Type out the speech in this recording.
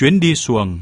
Chuyến đi xuồng.